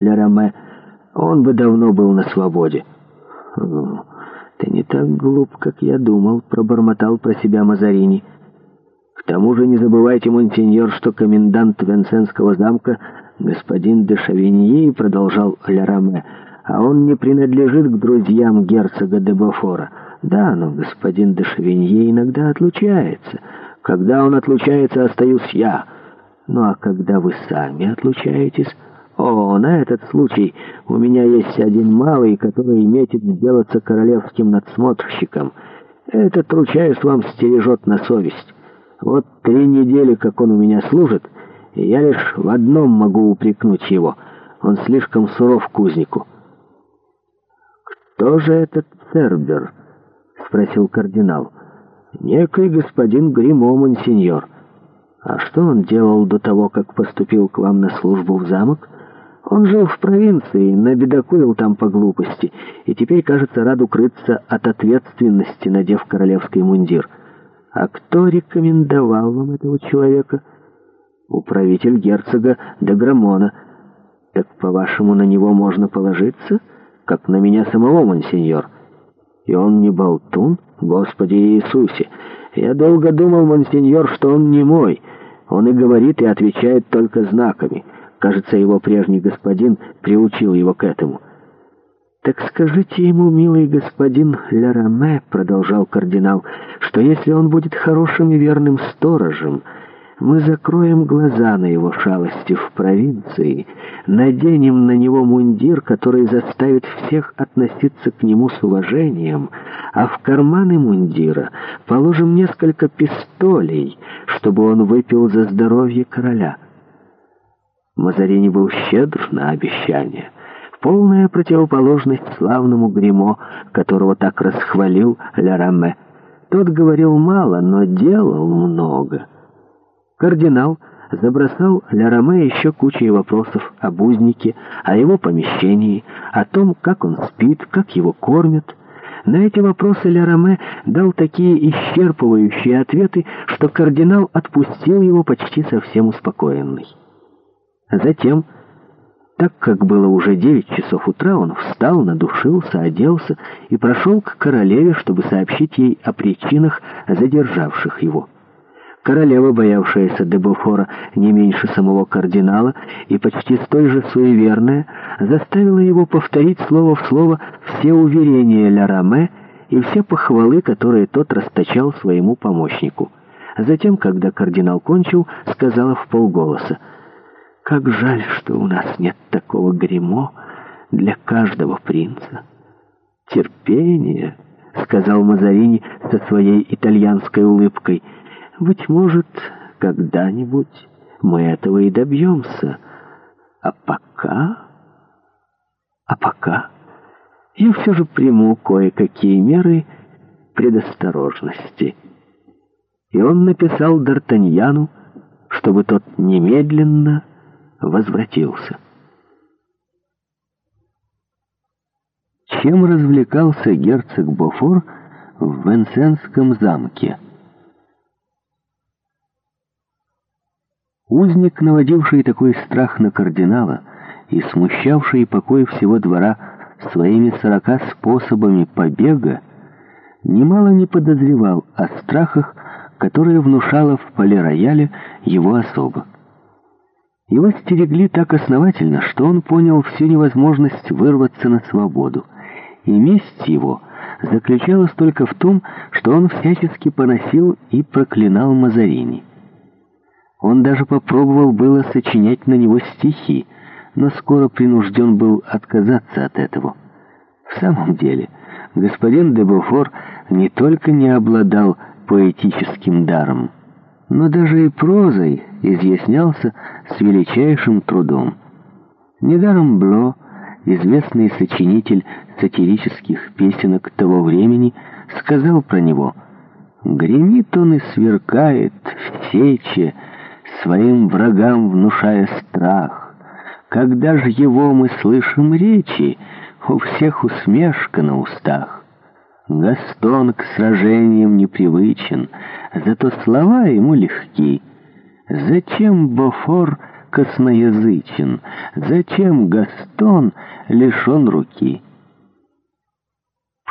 для он бы давно был на свободе. Ты не так глуп, как я думал», — пробормотал про себя Мазарини. «К тому же не забывайте, монсеньор, что комендант Венсенского замка, господин де Шавиньи, продолжал Ля а он не принадлежит к друзьям герцога де Бафора. Да, но господин де Шавиньи иногда отлучается. Когда он отлучается, остаюсь я. Ну а когда вы сами отлучаетесь...» О, на этот случай у меня есть один малый, который метит сделаться королевским надсмотрщиком. Этот, ручаюсь вам, стережет на совесть. Вот три недели, как он у меня служит, и я лишь в одном могу упрекнуть его. Он слишком суров кузнику. «Кто же этот Цербер?» — спросил кардинал. «Некий господин Гримо, монсеньор. А что он делал до того, как поступил к вам на службу в замок?» Он жил в провинции, набедокурил там по глупости, и теперь, кажется, рад укрыться от ответственности, надев королевский мундир. А кто рекомендовал вам этого человека? Управитель герцога Деграмона. Так, по-вашему, на него можно положиться? Как на меня самого, монсеньор. И он не болтун? Господи Иисусе! Я долго думал, монсеньор, что он не мой. Он и говорит, и отвечает только знаками». Кажется, его прежний господин приучил его к этому. «Так скажите ему, милый господин Лераме, — продолжал кардинал, — что если он будет хорошим и верным сторожем, мы закроем глаза на его шалости в провинции, наденем на него мундир, который заставит всех относиться к нему с уважением, а в карманы мундира положим несколько пистолей, чтобы он выпил за здоровье короля». Мазарини был щедр на обещания. Полная противоположность славному гримо, которого так расхвалил Ля-Раме. Тот говорил мало, но делал много. Кардинал забросал Ля-Раме еще кучей вопросов о бузнике, о его помещении, о том, как он спит, как его кормят. На эти вопросы Ля-Раме дал такие исчерпывающие ответы, что кардинал отпустил его почти совсем успокоенный. Затем, так как было уже 9 часов утра, он встал, надушился, оделся и прошел к королеве, чтобы сообщить ей о причинах, задержавших его. Королева, боявшаяся Дебофора не меньше самого кардинала и почти столь же суеверная, заставила его повторить слово в слово все уверения Ля Раме и все похвалы, которые тот расточал своему помощнику. Затем, когда кардинал кончил, сказала в полголоса — как жаль, что у нас нет такого гримо для каждого принца. Терпение, сказал Мазарини со своей итальянской улыбкой. Быть может, когда-нибудь мы этого и добьемся. А пока... А пока... Я все же приму кое-какие меры предосторожности. И он написал Д'Артаньяну, чтобы тот немедленно возвратился. Чем развлекался герцог Бофор в Венсенском замке? Узник, наводивший такой страх на кардинала и смущавший покой всего двора своими сорока способами побега, немало не подозревал о страхах, которые внушала в поле рояле его особо. Его стерегли так основательно, что он понял всю невозможность вырваться на свободу. И месть его заключалась только в том, что он всячески поносил и проклинал Мазарини. Он даже попробовал было сочинять на него стихи, но скоро принужден был отказаться от этого. В самом деле, господин де Буфор не только не обладал поэтическим даром, но даже и прозой изъяснялся с величайшим трудом. Недаром Бло, известный сочинитель сатирических песенок того времени, сказал про него «Гремит он и сверкает в сече, своим врагам внушая страх. Когда же его мы слышим речи, у всех усмешка на устах». Гастон к сражениям не привычен, зато слова ему легки. Зачем Бофор косноязычен? Зачем Гастон лишен руки?»